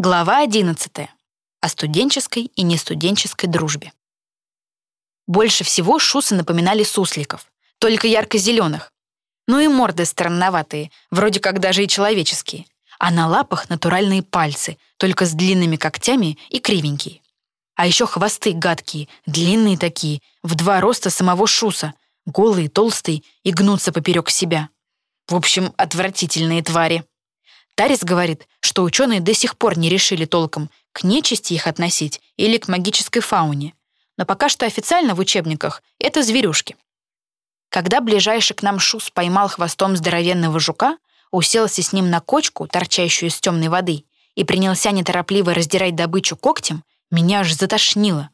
Глава 11. О студенческой и нестуденческой дружбе. Больше всего шусы напоминали сусликов, только ярко-зеленых. Ну и морды странноватые, вроде как даже и человеческие. А на лапах натуральные пальцы, только с длинными когтями и кривенькие. А еще хвосты гадкие, длинные такие, в два роста самого шуса, голые, толстые и гнутся поперек себя. В общем, отвратительные твари. Тарис говорит, что ученые до сих пор не решили толком, к нечисти их относить или к магической фауне. Но пока что официально в учебниках это зверюшки. Когда ближайший к нам шус поймал хвостом здоровенного жука, уселся с ним на кочку, торчащую из темной воды, и принялся неторопливо раздирать добычу когтем, меня аж затошнило.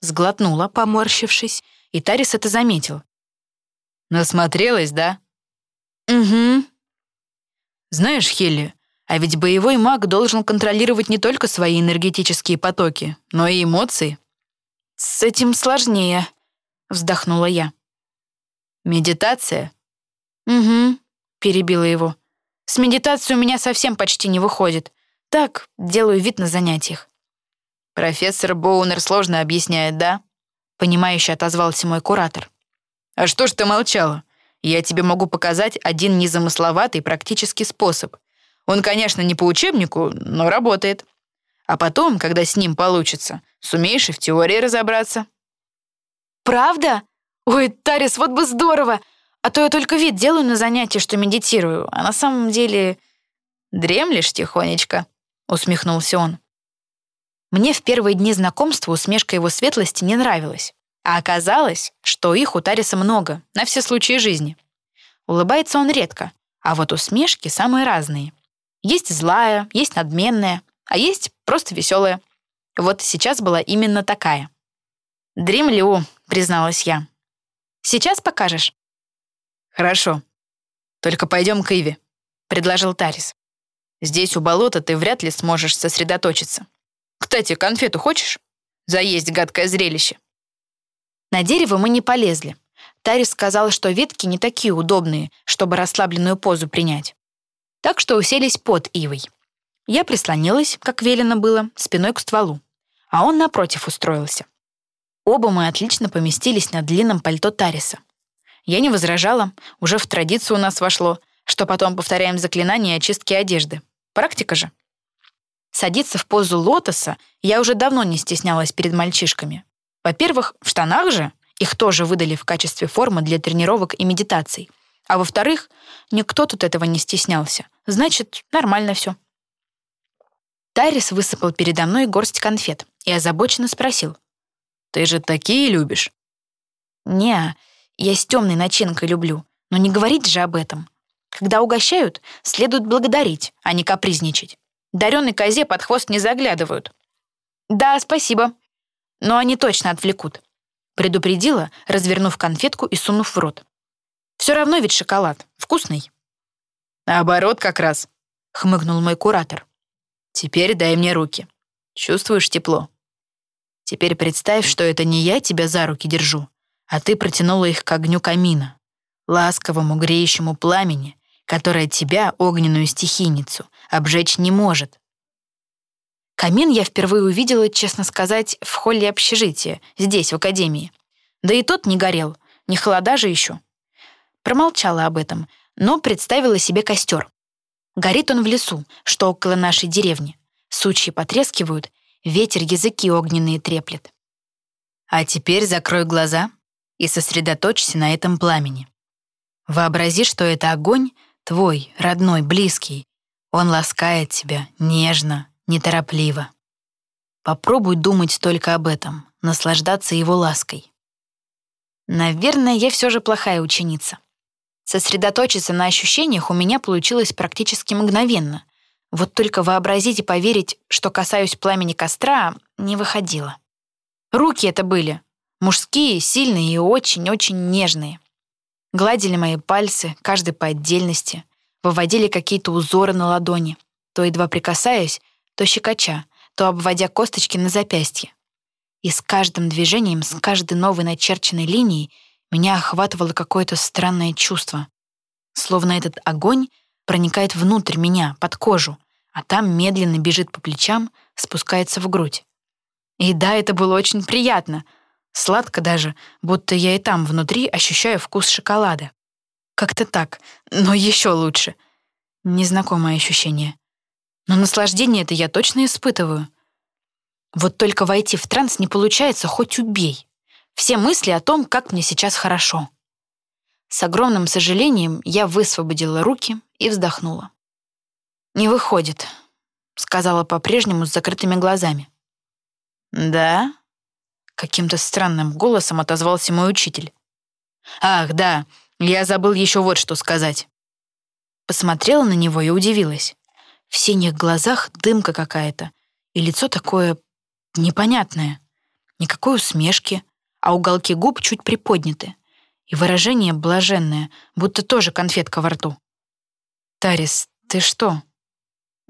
Сглотнула, поморщившись, и Тарис это заметил. «Насмотрелась, да?» «Угу», знаешь, Хелли, а ведь боевой маг должен контролировать не только свои энергетические потоки, но и эмоции. С этим сложнее, вздохнула я. Медитация? Угу, перебила его. С медитацией у меня совсем почти не выходит. Так, делаю вид на занятиях. Профессор Боунер сложно объясняет, да? Понимающе отозвался мой куратор. А что ж ты молчала? Я тебе могу показать один незамысловатый практический способ. Он, конечно, не по учебнику, но работает. А потом, когда с ним получится, сумеешь и в теории разобраться. Правда? Ой, Тарис, вот бы здорово! А то я только вид делаю на занятии, что медитирую, а на самом деле... Дремлешь тихонечко, усмехнулся он. Мне в первые дни знакомства усмешка его светлости не нравилась. А оказалось, что их у Тариса много, на все случаи жизни. Улыбается он редко, а вот усмешки самые разные. Есть злая, есть надменная, а есть просто веселая. Вот сейчас была именно такая. «Дремлю», — призналась я. «Сейчас покажешь?» «Хорошо. Только пойдем к Иве», — предложил Тарис. «Здесь у болота ты вряд ли сможешь сосредоточиться. Кстати, конфету хочешь? Заесть гадкое зрелище». На дерево мы не полезли. Тарис сказал, что ветки не такие удобные, чтобы расслабленную позу принять. Так что уселись под ивой. Я прислонилась, как велено было, спиной к стволу, а он напротив устроился. Оба мы отлично поместились на длинном пальто Тариса. Я не возражала, уже в традицию у нас вошло, что потом повторяем заклинание очистки одежды. Практика же. Садиться в позу лотоса я уже давно не стеснялась перед мальчишками. Во-первых, в штанах же их тоже выдали в качестве формы для тренировок и медитаций. А во-вторых, никто тут этого не стеснялся. Значит, нормально все. Тарис высыпал передо мной горсть конфет и озабоченно спросил. «Ты же такие любишь?» «Не, я с темной начинкой люблю, но не говорить же об этом. Когда угощают, следует благодарить, а не капризничать. Даренной козе под хвост не заглядывают». «Да, спасибо», но они точно отвлекут. Предупредила, развернув конфетку и сунув в рот. Все равно ведь шоколад. Вкусный. Наоборот как раз, хмыкнул мой куратор. Теперь дай мне руки. Чувствуешь тепло? Теперь представь, что это не я тебя за руки держу, а ты протянула их к огню камина, ласковому греющему пламени, которое тебя, огненную стихийницу, обжечь не может. Камин я впервые увидела, честно сказать, в холле общежития, здесь, в академии. Да и тот не горел, не холода же еще. Промолчала об этом, но представила себе костер. Горит он в лесу, что около нашей деревни. Сучьи потрескивают, ветер языки огненные треплет. А теперь закрой глаза и сосредоточься на этом пламени. Вообрази, что это огонь твой, родной, близкий. Он ласкает тебя нежно, неторопливо. Попробуй думать только об этом, наслаждаться его лаской. Наверное, я все же плохая ученица. Сосредоточиться на ощущениях у меня получилось практически мгновенно. Вот только вообразить и поверить, что касаюсь пламени костра, не выходило. Руки это были. Мужские, сильные и очень-очень нежные. Гладили мои пальцы, каждый по отдельности, выводили какие-то узоры на ладони. То едва прикасаясь, то щекоча, то обводя косточки на запястье. И с каждым движением, с каждой новой начерченной линией меня охватывало какое-то странное чувство. Словно этот огонь проникает внутрь меня, под кожу, а там медленно бежит по плечам, спускается в грудь. И да, это было очень приятно. Сладко даже, будто я и там внутри ощущаю вкус шоколада. Как-то так, но еще лучше. Незнакомое ощущение. Но наслаждение это я точно испытываю. Вот только войти в транс не получается, хоть убей. Все мысли о том, как мне сейчас хорошо. С огромным сожалением я высвободила руки и вздохнула. «Не выходит», — сказала по-прежнему с закрытыми глазами. «Да?» — каким-то странным голосом отозвался мой учитель. «Ах, да, я забыл еще вот что сказать». Посмотрела на него и удивилась. В синих глазах дымка какая-то, и лицо такое непонятное. Никакой усмешки, а уголки губ чуть приподняты. И выражение блаженное, будто тоже конфетка во рту. «Тарис, ты что?»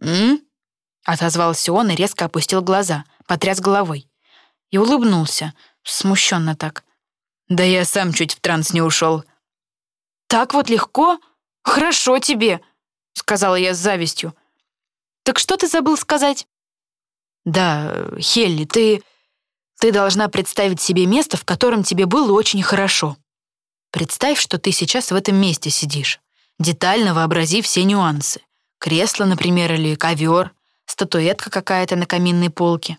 «М?» — отозвался он и резко опустил глаза, потряс головой. И улыбнулся, смущенно так. «Да я сам чуть в транс не ушел». «Так вот легко? Хорошо тебе», — сказала я с завистью. «Так что ты забыл сказать?» «Да, Хелли, ты... ты должна представить себе место, в котором тебе было очень хорошо. Представь, что ты сейчас в этом месте сидишь. Детально вообрази все нюансы. Кресло, например, или ковер, статуэтка какая-то на каминной полке.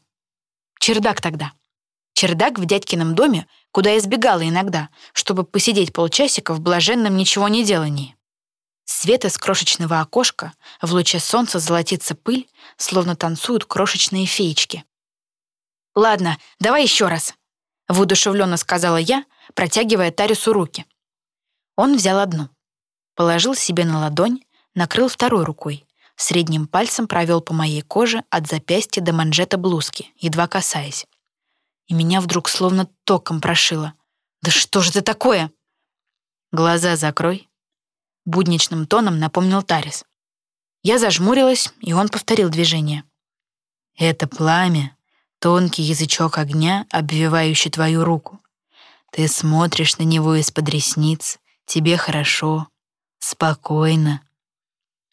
Чердак тогда. Чердак в дядькином доме, куда я сбегала иногда, чтобы посидеть полчасика в блаженном ничего не делании. Свет из крошечного окошка, в луче солнца золотится пыль, словно танцуют крошечные феечки. «Ладно, давай еще раз», — воодушевленно сказала я, протягивая Тарису руки. Он взял одну, положил себе на ладонь, накрыл второй рукой, средним пальцем провел по моей коже от запястья до манжета блузки, едва касаясь. И меня вдруг словно током прошило. «Да что же это такое?» «Глаза закрой», — будничным тоном напомнил Тарис. Я зажмурилась, и он повторил движение. «Это пламя, тонкий язычок огня, обвивающий твою руку. Ты смотришь на него из-под ресниц, тебе хорошо, спокойно».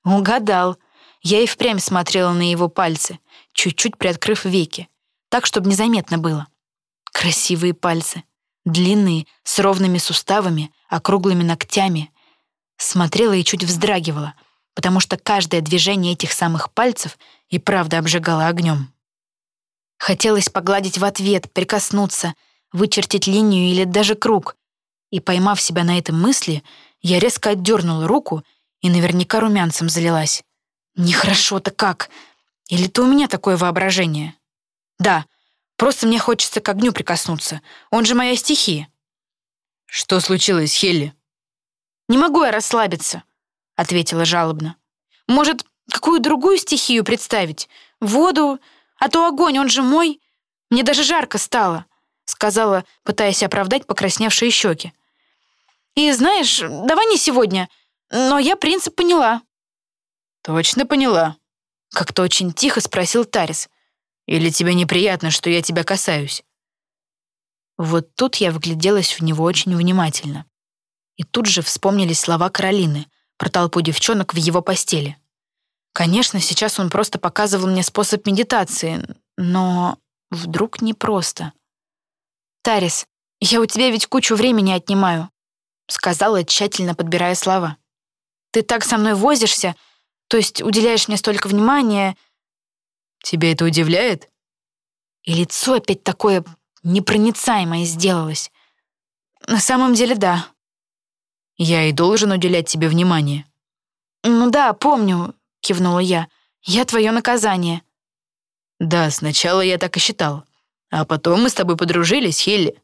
Угадал. Я и впрямь смотрела на его пальцы, чуть-чуть приоткрыв веки, так, чтобы незаметно было. Красивые пальцы, длинные, с ровными суставами, округлыми ногтями. Смотрела и чуть вздрагивала, потому что каждое движение этих самых пальцев и правда обжигало огнем. Хотелось погладить в ответ, прикоснуться, вычертить линию или даже круг. И, поймав себя на этой мысли, я резко отдернула руку и наверняка румянцем залилась. Нехорошо-то как? Или то у меня такое воображение? Да, просто мне хочется к огню прикоснуться. Он же моя стихия. Что случилось, Хелли? Не могу я расслабиться, ответила жалобно. Может, какую другую стихию представить? Воду? А то огонь, он же мой. Мне даже жарко стало, сказала, пытаясь оправдать покрасневшие щеки. И знаешь, давай не сегодня, но я принцип поняла. Точно поняла? Как-то очень тихо спросил Тарис. Или тебе неприятно, что я тебя касаюсь? Вот тут я вгляделась в него очень внимательно. И тут же вспомнились слова Каролины про толпу девчонок в его постели. Конечно, сейчас он просто показывал мне способ медитации, но вдруг не просто. «Тарис, я у тебя ведь кучу времени отнимаю», — сказала, тщательно подбирая слова. «Ты так со мной возишься, то есть уделяешь мне столько внимания...» «Тебя это удивляет?» И лицо опять такое непроницаемое сделалось. «На самом деле, да», я и должен уделять тебе внимание». «Ну да, помню», — кивнула я. «Я твое наказание». «Да, сначала я так и считал. А потом мы с тобой подружились, Хелли.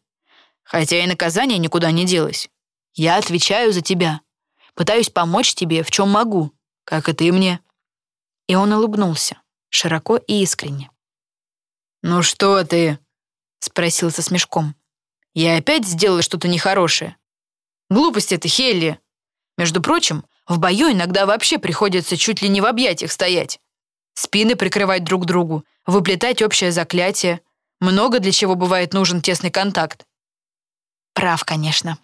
Хотя и наказание никуда не делось. Я отвечаю за тебя. Пытаюсь помочь тебе, в чем могу, как и ты мне». И он улыбнулся, широко и искренне. «Ну что ты?» — спросил со смешком. «Я опять сделала что-то нехорошее?» Глупость это, Хелли. Между прочим, в бою иногда вообще приходится чуть ли не в объятиях стоять. Спины прикрывать друг другу, выплетать общее заклятие. Много для чего бывает нужен тесный контакт. Прав, конечно.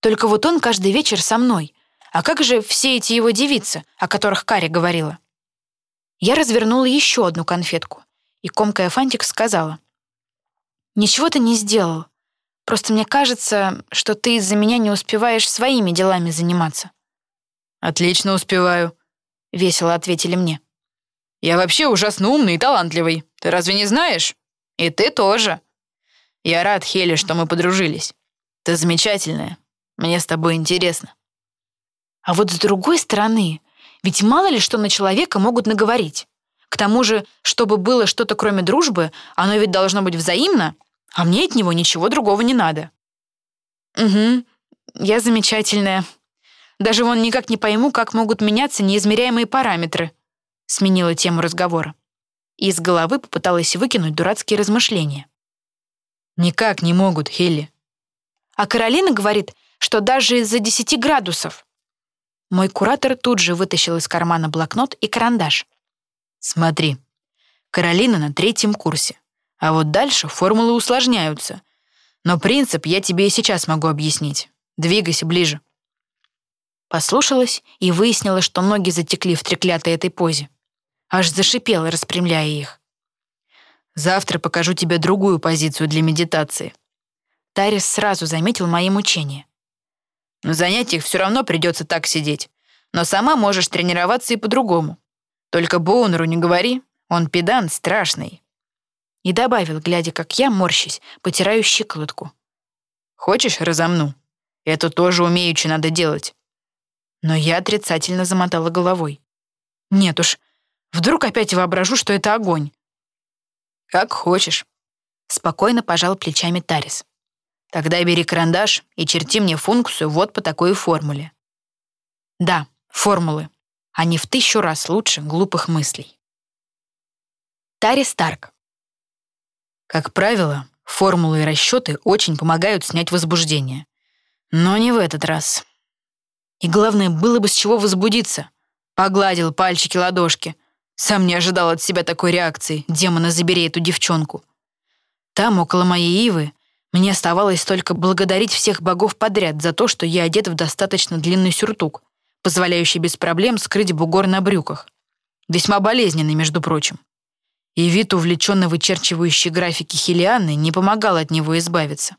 Только вот он каждый вечер со мной. А как же все эти его девицы, о которых Каря говорила? Я развернула еще одну конфетку, и, комкая фантик, сказала. «Ничего ты не сделал. Просто мне кажется, что ты из-за меня не успеваешь своими делами заниматься». «Отлично успеваю», — весело ответили мне. «Я вообще ужасно умный и талантливый. Ты разве не знаешь? И ты тоже. Я рад, Хелли, что мы подружились. Ты замечательная. Мне с тобой интересно». А вот с другой стороны, ведь мало ли что на человека могут наговорить. К тому же, чтобы было что-то кроме дружбы, оно ведь должно быть взаимно, а мне от него ничего другого не надо. Угу, я замечательная. Даже вон никак не пойму, как могут меняться неизмеряемые параметры. Сменила тему разговора. И из головы попыталась выкинуть дурацкие размышления. Никак не могут, Хелли. А Каролина говорит, что даже из-за 10 градусов. Мой куратор тут же вытащил из кармана блокнот и карандаш. Смотри, Каролина на третьем курсе. А вот дальше формулы усложняются. Но принцип я тебе и сейчас могу объяснить. Двигайся ближе. Послушалась и выяснила, что ноги затекли в треклятой этой позе. Аж зашипела, распрямляя их. Завтра покажу тебе другую позицию для медитации. Тарис сразу заметил мои мучения. На занятиях все равно придется так сидеть. Но сама можешь тренироваться и по-другому. Только Боунеру не говори, он педант страшный». И добавил, глядя, как я, морщись, потираю щиколотку. «Хочешь, разомну? Это тоже умеючи надо делать». Но я отрицательно замотала головой. «Нет уж, вдруг опять воображу, что это огонь». «Как хочешь», — спокойно пожал плечами Тарис. Тогда бери карандаш и черти мне функцию вот по такой формуле. Да, формулы. Они в тысячу раз лучше глупых мыслей. Тари Старк. Как правило, формулы и расчеты очень помогают снять возбуждение. Но не в этот раз. И главное, было бы с чего возбудиться. Погладил пальчики-ладошки. Сам не ожидал от себя такой реакции. Демона, забери эту девчонку. Там, около моей ивы, мне оставалось только благодарить всех богов подряд за то, что я одет в достаточно длинный сюртук, позволяющий без проблем скрыть бугор на брюках. Весьма болезненный, между прочим. И вид, увлеченно вычерчивающий графики Хелианы, не помогал от него избавиться.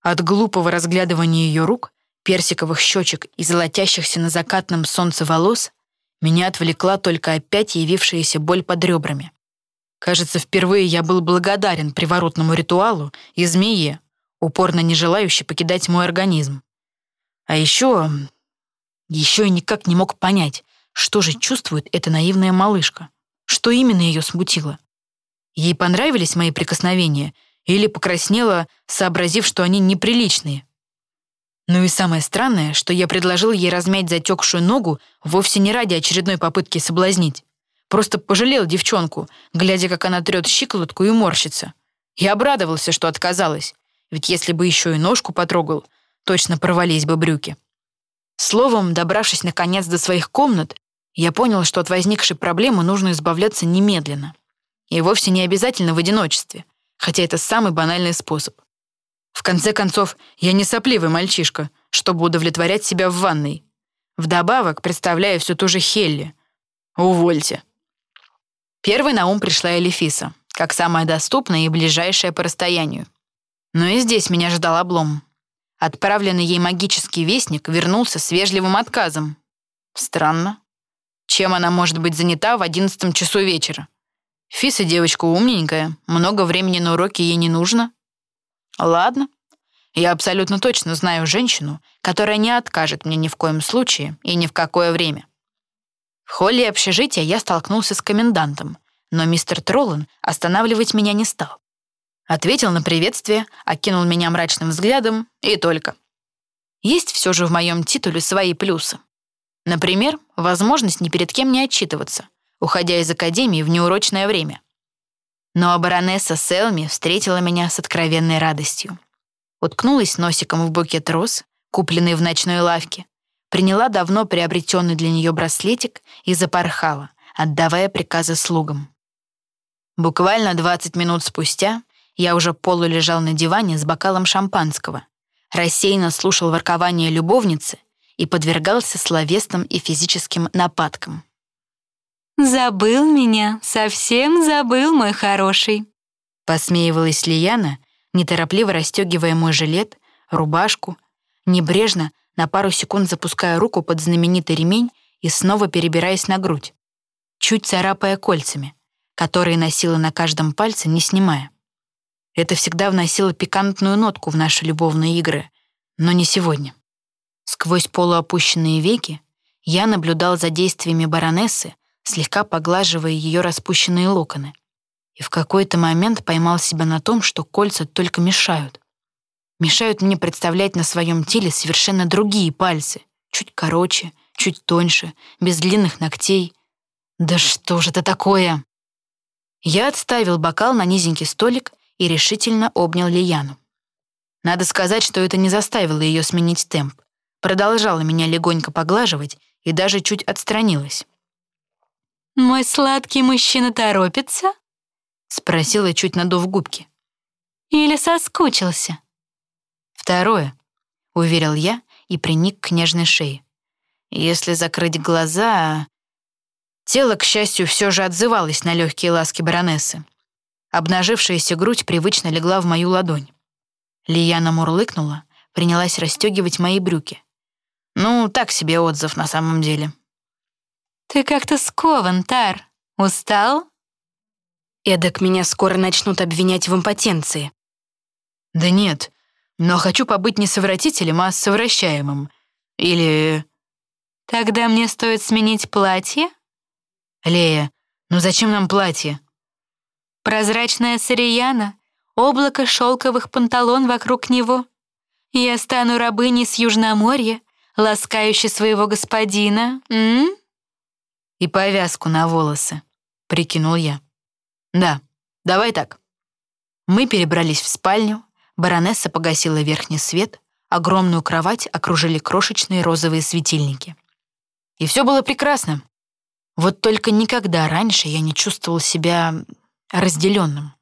От глупого разглядывания ее рук, персиковых щечек и золотящихся на закатном солнце волос меня отвлекла только опять явившаяся боль под ребрами. Кажется, впервые я был благодарен приворотному ритуалу и змее, упорно не желающей покидать мой организм. А еще... Еще я никак не мог понять, что же чувствует эта наивная малышка. Что именно ее смутило? Ей понравились мои прикосновения или покраснела, сообразив, что они неприличные? Ну и самое странное, что я предложил ей размять затекшую ногу вовсе не ради очередной попытки соблазнить. Просто пожалел девчонку, глядя, как она трет щиколотку и морщится. Я обрадовался, что отказалась, ведь если бы еще и ножку потрогал, точно порвались бы брюки. Словом, добравшись наконец до своих комнат, я понял, что от возникшей проблемы нужно избавляться немедленно. И вовсе не обязательно в одиночестве, хотя это самый банальный способ. В конце концов, я не сопливый мальчишка, чтобы удовлетворять себя в ванной. Вдобавок, представляю всю ту же Хелли. Увольте. Первой на ум пришла Элифиса, как самая доступная и ближайшая по расстоянию. Но и здесь меня ждал облом. Отправленный ей магический вестник вернулся с вежливым отказом. Странно. Чем она может быть занята в одиннадцатом часу вечера? Фиса девочка умненькая, много времени на уроки ей не нужно. Ладно. Я абсолютно точно знаю женщину, которая не откажет мне ни в коем случае и ни в какое время. В холле общежития я столкнулся с комендантом, но мистер Троллан останавливать меня не стал. Ответил на приветствие, окинул меня мрачным взглядом и только. Есть все же в моем титуле свои плюсы. Например, возможность ни перед кем не отчитываться, уходя из академии в неурочное время. Но баронесса Селми встретила меня с откровенной радостью. Уткнулась носиком в букет роз, купленный в ночной лавке, приняла давно приобретенный для нее браслетик и запорхала, отдавая приказы слугам. Буквально 20 минут спустя я уже полулежал на диване с бокалом шампанского, рассеянно слушал воркование любовницы и подвергался словесным и физическим нападкам. «Забыл меня, совсем забыл, мой хороший», посмеивалась Лияна, неторопливо расстегивая мой жилет, рубашку, небрежно на пару секунд запуская руку под знаменитый ремень и снова перебираясь на грудь, чуть царапая кольцами, которые носила на каждом пальце, не снимая. Это всегда вносило пикантную нотку в наши любовные игры, но не сегодня. Сквозь полуопущенные веки я наблюдал за действиями баронессы, слегка поглаживая ее распущенные локоны, и в какой-то момент поймал себя на том, что кольца только мешают. Мешают мне представлять на своем теле совершенно другие пальцы, чуть короче, чуть тоньше, без длинных ногтей. Да что же это такое? Я отставил бокал на низенький столик и решительно обнял Лияну. Надо сказать, что это не заставило ее сменить темп. Продолжала меня легонько поглаживать и даже чуть отстранилась. «Мой сладкий мужчина торопится?» — спросила, чуть надув губки. «Или соскучился?» «Второе», — уверил я и приник к нежной шее. Если закрыть глаза... Тело, к счастью, все же отзывалось на легкие ласки баронессы. Обнажившаяся грудь привычно легла в мою ладонь. Лияна мурлыкнула, принялась расстегивать мои брюки. Ну, так себе отзыв на самом деле. «Ты как-то скован, Тар. Устал?» Эдак меня скоро начнут обвинять в импотенции. Да нет, но хочу побыть не совратителем, а совращаемым. Или... Тогда мне стоит сменить платье? Лея, ну зачем нам платье? Прозрачная сарияна, облако шелковых панталон вокруг него. Я стану рабыней с Южноморья, ласкающей своего господина, м? И повязку на волосы, прикинул я. Да, давай так. Мы перебрались в спальню, баронесса погасила верхний свет, огромную кровать окружили крошечные розовые светильники. И все было прекрасно. Вот только никогда раньше я не чувствовал себя разделенным.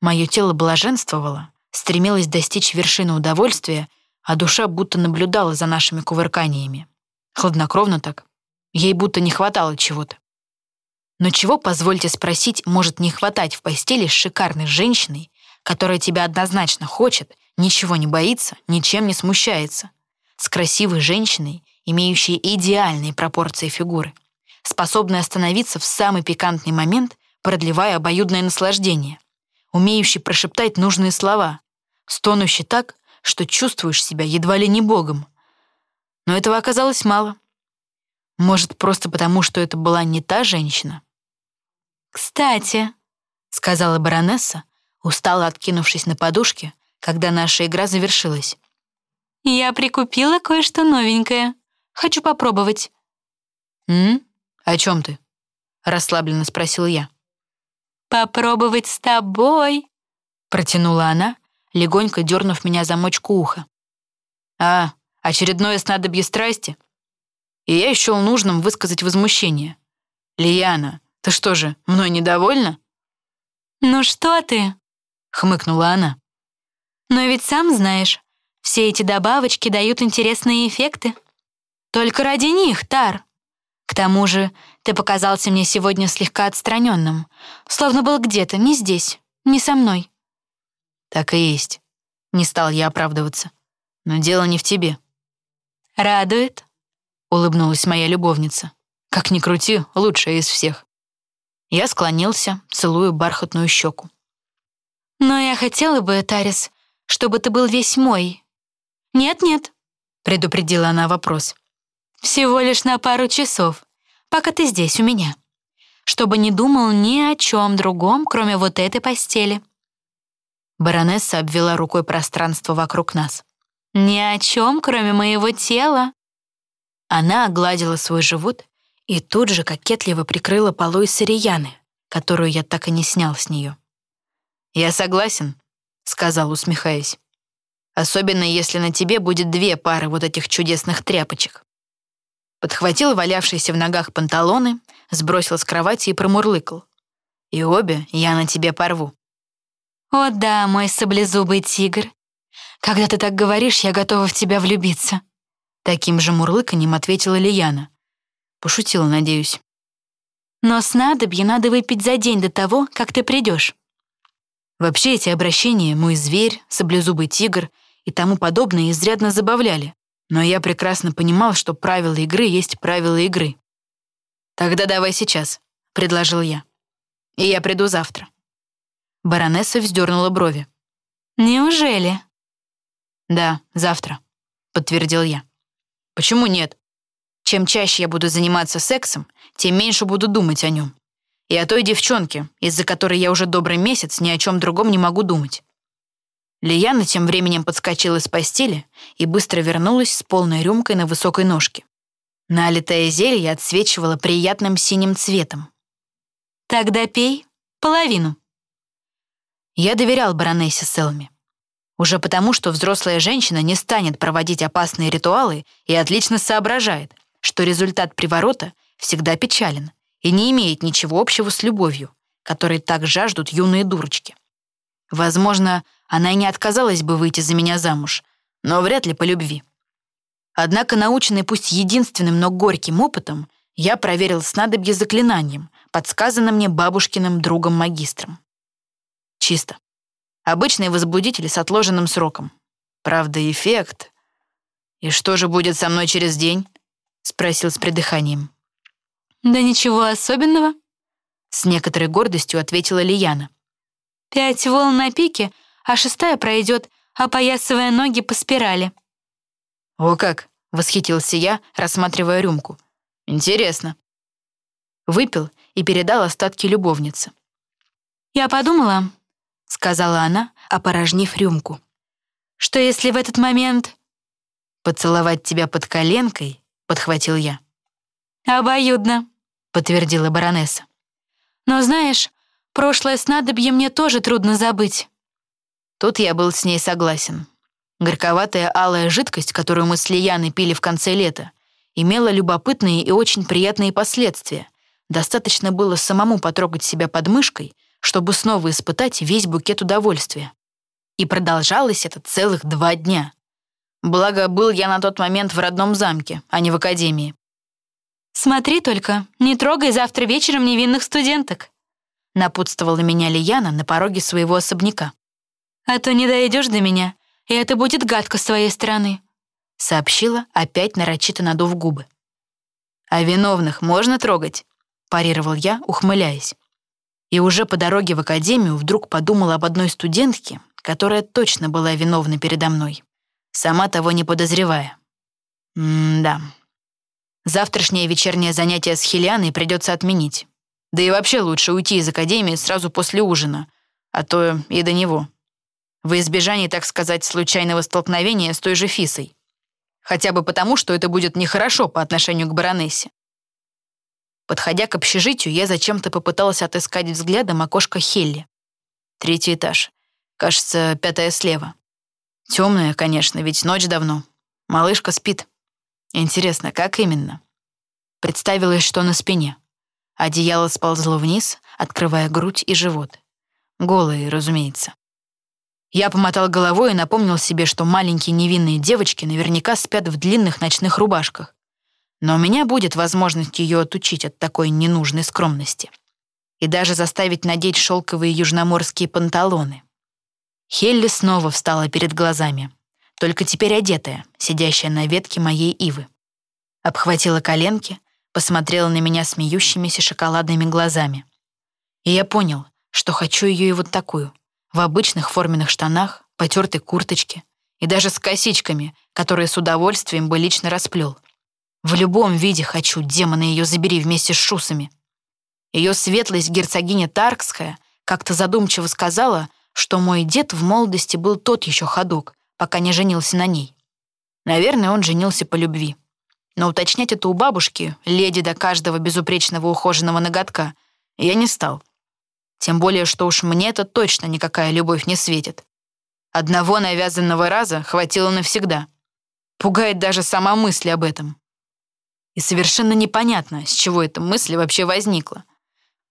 Мое тело блаженствовало, стремилось достичь вершины удовольствия, а душа будто наблюдала за нашими кувырканиями. Хладнокровно так. Ей будто не хватало чего-то. Но чего, позвольте спросить, может не хватать в постели с шикарной женщиной, которая тебя однозначно хочет, ничего не боится, ничем не смущается, с красивой женщиной, имеющей идеальные пропорции фигуры, способной остановиться в самый пикантный момент, продлевая обоюдное наслаждение, умеющей прошептать нужные слова, стонущий так, что чувствуешь себя едва ли не богом. Но этого оказалось мало. Может, просто потому, что это была не та женщина, «Кстати», — сказала баронесса, устало откинувшись на подушке, когда наша игра завершилась. «Я прикупила кое-что новенькое. Хочу попробовать». «М? О чем ты?» — расслабленно спросил я. «Попробовать с тобой», — протянула она, легонько дернув меня за мочку уха. «А, очередное снадобье страсти?» И я счел нужным высказать возмущение. «Лияна, ты что же, мной недовольна?» «Ну что ты?» — хмыкнула она. «Но ведь сам знаешь, все эти добавочки дают интересные эффекты. Только ради них, Тар. К тому же ты показался мне сегодня слегка отстраненным, словно был где-то, не здесь, не со мной». «Так и есть», — не стал я оправдываться. «Но дело не в тебе». «Радует», — улыбнулась моя любовница. «Как ни крути, лучшая из всех». Я склонился, целую бархатную щеку. «Но я хотела бы, Тарис, чтобы ты был весь мой». «Нет-нет», — предупредила она вопрос. «Всего лишь на пару часов, пока ты здесь у меня. Чтобы не думал ни о чем другом, кроме вот этой постели». Баронесса обвела рукой пространство вокруг нас. «Ни о чем, кроме моего тела». Она огладила свой живот и тут же кокетливо прикрыла полой сарияны, которую я так и не снял с нее. «Я согласен», — сказал, усмехаясь. «Особенно, если на тебе будет две пары вот этих чудесных тряпочек». Подхватил валявшиеся в ногах панталоны, сбросил с кровати и промурлыкал. «И обе я на тебе порву». «О да, мой саблезубый тигр. Когда ты так говоришь, я готова в тебя влюбиться». Таким же мурлыканьем ответила Лияна. Пошутила, надеюсь. Но снадобье надо выпить за день до того, как ты придешь. Вообще эти обращения «мой зверь», «саблезубый тигр» и тому подобное изрядно забавляли, но я прекрасно понимал, что правила игры есть правила игры. «Тогда давай сейчас», — предложил я. «И я приду завтра». Баронесса вздернула брови. «Неужели?» «Да, завтра», — подтвердил я. «Почему нет? Чем чаще я буду заниматься сексом, тем меньше буду думать о нем и о той девчонке, из-за которой я уже добрый месяц ни о чем другом не могу думать. Лияна тем временем подскочила с постели и быстро вернулась с полной рюмкой на высокой ножке. Налитое зелье отсвечивало приятным синим цветом. «Тогда пей половину». Я доверял баронессе Селми. Уже потому, что взрослая женщина не станет проводить опасные ритуалы и отлично соображает, что результат приворота всегда печален и не имеет ничего общего с любовью, которой так жаждут юные дурочки. Возможно, она и не отказалась бы выйти за меня замуж, но вряд ли по любви. Однако, наученный пусть единственным, но горьким опытом, я проверил снадобье заклинанием, подсказанным мне бабушкиным другом-магистром. Чисто. Обычный возбудитель с отложенным сроком. Правда, эффект... «И что же будет со мной через день?» — спросил с придыханием. «Да ничего особенного», — с некоторой гордостью ответила Лияна. «Пять волн на пике, а шестая пройдет, опоясывая ноги по спирали». «О как!» — восхитился я, рассматривая рюмку. «Интересно». Выпил и передал остатки любовнице. «Я подумала», — сказала она, опорожнив рюмку, «что если в этот момент...» «Поцеловать тебя под коленкой», — подхватил я. «Обоюдно», подтвердила баронесса. «Но знаешь, прошлое снадобье мне тоже трудно забыть». Тут я был с ней согласен. Горьковатая алая жидкость, которую мы с Лияной пили в конце лета, имела любопытные и очень приятные последствия. Достаточно было самому потрогать себя под мышкой, чтобы снова испытать весь букет удовольствия. И продолжалось это целых два дня. Благо, был я на тот момент в родном замке, а не в академии. «Смотри только, не трогай завтра вечером невинных студенток», напутствовала меня Лияна на пороге своего особняка. «А то не дойдешь до меня, и это будет гадко с твоей стороны», сообщила, опять нарочито надув губы. «А виновных можно трогать?» парировал я, ухмыляясь. И уже по дороге в академию вдруг подумал об одной студентке, которая точно была виновна передо мной, сама того не подозревая. М-да. Завтрашнее вечернее занятие с Хелианой придется отменить. Да и вообще лучше уйти из академии сразу после ужина, а то и до него. В избежании, так сказать, случайного столкновения с той же Фисой. Хотя бы потому, что это будет нехорошо по отношению к баронессе. Подходя к общежитию, я зачем-то попыталась отыскать взглядом окошко Хелли. Третий этаж. Кажется, пятая слева. Темная, конечно, ведь ночь давно. Малышка спит. Интересно, как именно? Представилось, что на спине. Одеяло сползло вниз, открывая грудь и живот. Голые, разумеется. Я помотал головой и напомнил себе, что маленькие невинные девочки наверняка спят в длинных ночных рубашках. Но у меня будет возможность ее отучить от такой ненужной скромности. И даже заставить надеть шелковые южноморские панталоны. Хелли снова встала перед глазами только теперь одетая, сидящая на ветке моей ивы. Обхватила коленки, посмотрела на меня смеющимися шоколадными глазами. И я понял, что хочу ее и вот такую, в обычных форменных штанах, потертой курточке и даже с косичками, которые с удовольствием бы лично расплел. В любом виде хочу, демона ее забери вместе с шусами. Ее светлость герцогиня Таркская как-то задумчиво сказала, что мой дед в молодости был тот еще ходок, пока не женился на ней. Наверное, он женился по любви. Но уточнять это у бабушки, леди до каждого безупречного ухоженного ноготка, я не стал. Тем более, что уж мне это точно никакая любовь не светит. Одного навязанного раза хватило навсегда. Пугает даже сама мысль об этом. И совершенно непонятно, с чего эта мысль вообще возникла.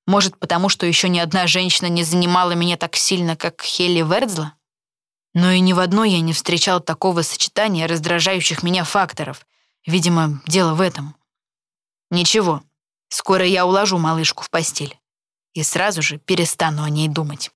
Может, потому что еще ни одна женщина не занимала меня так сильно, как Хелли Вердзла? Но и ни в одной я не встречал такого сочетания раздражающих меня факторов. Видимо, дело в этом. Ничего. Скоро я уложу малышку в постель и сразу же перестану о ней думать.